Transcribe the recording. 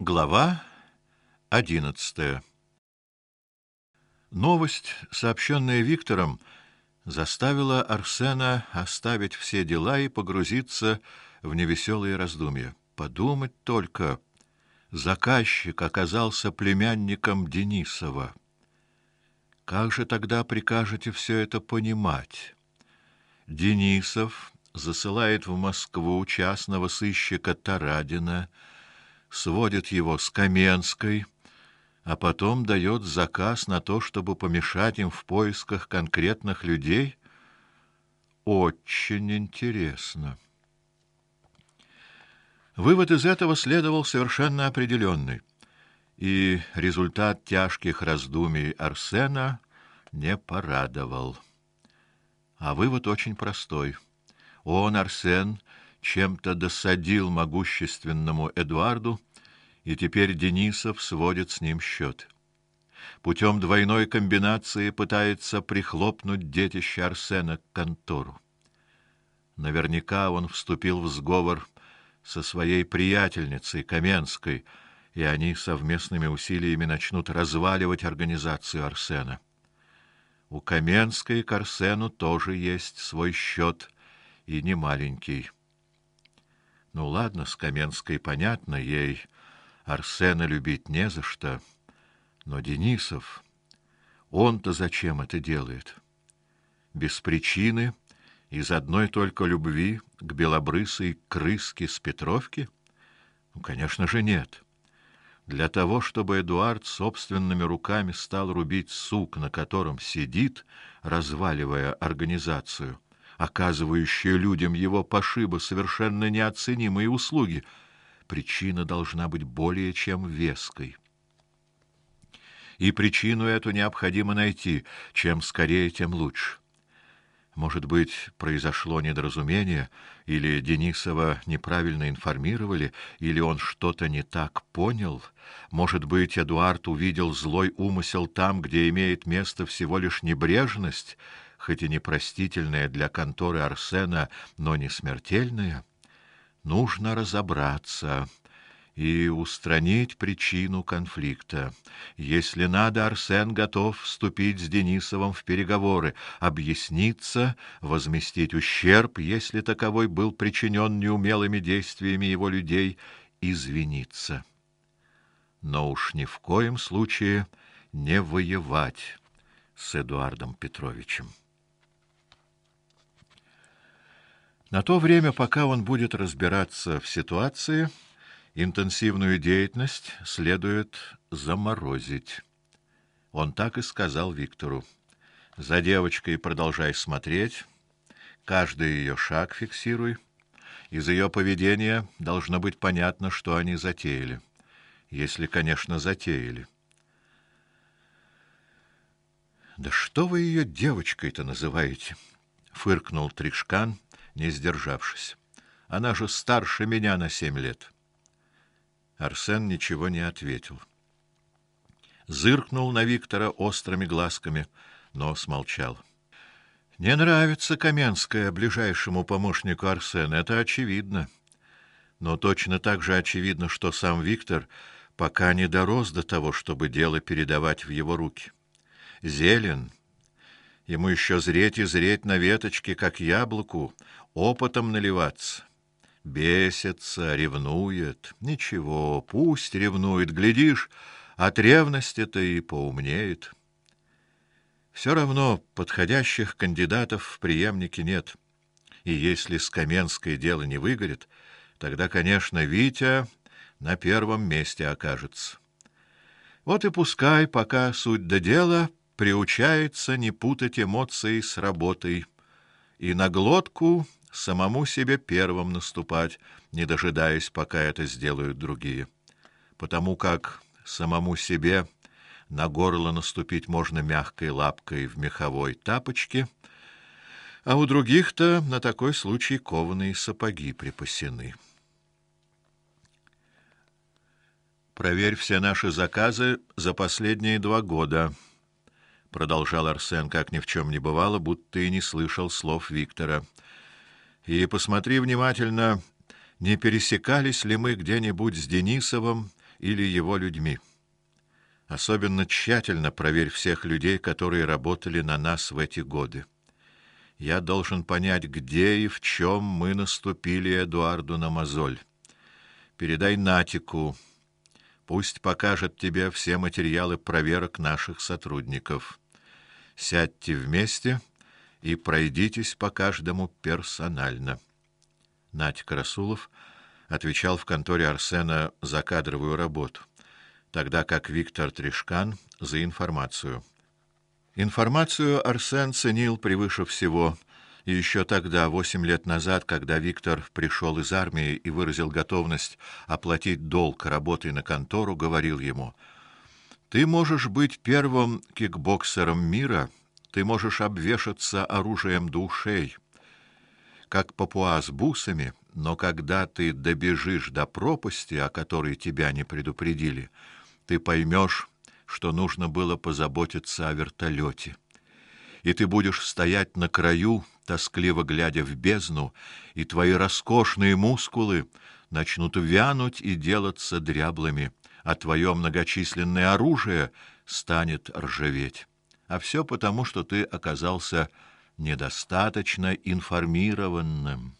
Глава одиннадцатая. Новость, сообщенная Виктором, заставила Арсена оставить все дела и погрузиться в невеселые раздумья. Подумать только, заказчик оказался племянником Денисова. Как же тогда прикажете все это понимать? Денисов засылает в Москву частного сыщика Тарадина, сводит его с Каменской, а потом дает заказ на то, чтобы помешать им в поисках конкретных людей. Очень интересно. Вывод из этого следовал совершенно определенный, и результат тяжких раздумий Арсена не порадовал. А вывод очень простой. Он, Арсен, чем-то досадил могущественному Эдуарду, и теперь Денисов сводит с ним счет. Путем двойной комбинации пытается прихлопнуть детище Арсена к контору. Наверняка он вступил в сговор со своей приятельницей Каменской, и они совместными усилиями начнут разваливать организацию Арсена. У Каменской к Арсену тоже есть свой счет, и не маленький. Ну ладно, с Каменской понятно, ей Арсена любить не за что, но Денисов, он-то зачем это делает? Без причины, из одной только любви к белобрысой крыске с Петровки? Ну, конечно же, нет. Для того, чтобы Эдуард собственными руками стал рубить сук, на котором сидит, разваливая организацию, оказывающую людям его пошибы совершенно неоценимые услуги, причина должна быть более чем веской. И причину эту необходимо найти, чем скорее, тем лучше. Может быть, произошло недоразумение, или Денисова неправильно информировали, или он что-то не так понял. Может быть, Эдуард увидел злой умысел там, где имеет место всего лишь небрежность, хоть и непростительная для конторы Арсена, но не смертельная. Нужно разобраться и устранить причину конфликта. Если надо, Арсен готов вступить с Денисовым в переговоры, объясниться, возместить ущерб, если таковой был причинен неумелыми действиями его людей, извиниться. Но уж ни в коем случае не воевать с Эдуардом Петровичем. На то время, пока он будет разбираться в ситуации, интенсивную деятельность следует заморозить. Он так и сказал Виктору: "За девочкой продолжай смотреть, каждый ее шаг фиксируй. Из ее поведения должно быть понятно, что они затеяли, если, конечно, затеяли". Да что вы ее девочкой-то называете? фыркнул Тришкан не сдержавшись. Она же старше меня на семь лет. Арсен ничего не ответил. Зыркнул на Виктора острыми глазками, но смолчал. Не нравится Каменская ближайшему помощнику Арсена, это очевидно. Но точно так же очевидно, что сам Виктор пока не дорос до того, чтобы дело передавать в его руки. Зелен Ему еще зреть и зреть на веточке, как яблоку, опытом наливаться. Бесится, ревнует. Ничего, пусть ревнует, глядишь, от ревности-то и поумнеет. Все равно подходящих кандидатов в преемники нет. И если с Каменской дело не выгорит, тогда, конечно, Витя на первом месте окажется. Вот и пускай, пока суть до дела, приучается не путать эмоции с работой и на глотку самому себе первым наступать, не дожидаясь, пока это сделают другие. Потому как самому себе на горло наступить можно мягкой лапкой в меховой тапочке, а у других-то на такой случай кованые сапоги припасены. Проверь все наши заказы за последние два года продолжал Арсен, как ни в чем не бывало, будто и не слышал слов Виктора. И посмотри внимательно, не пересекались ли мы где-нибудь с Денисовым или его людьми. Особенно тщательно проверь всех людей, которые работали на нас в эти годы. Я должен понять, где и в чем мы наступили Эдуарду на мозоль. Передай Натику, пусть покажет тебе все материалы проверок наших сотрудников. Сядьте вместе и пройдитесь по каждому персонально. Натик Расулов отвечал в конторе Арсена за кадровую работу, тогда как Виктор Тришкан за информацию. Информацию Арсен ценил превыше всего, и еще тогда, восемь лет назад, когда Виктор пришел из армии и выразил готовность оплатить долг работой на контору, говорил ему: "Ты можешь быть первым кикбоксером мира, ты можешь обвешаться оружием до ушей, как папуа с бусами, но когда ты добежишь до пропасти, о которой тебя не предупредили, ты поймешь, что нужно было позаботиться о вертолете. И ты будешь стоять на краю, тоскливо глядя в бездну, и твои роскошные мускулы начнут вянуть и делаться дряблыми, а твое многочисленное оружие станет ржаветь. А все потому, что ты оказался недостаточно информированным.